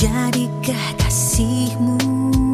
jadikah kasihmu?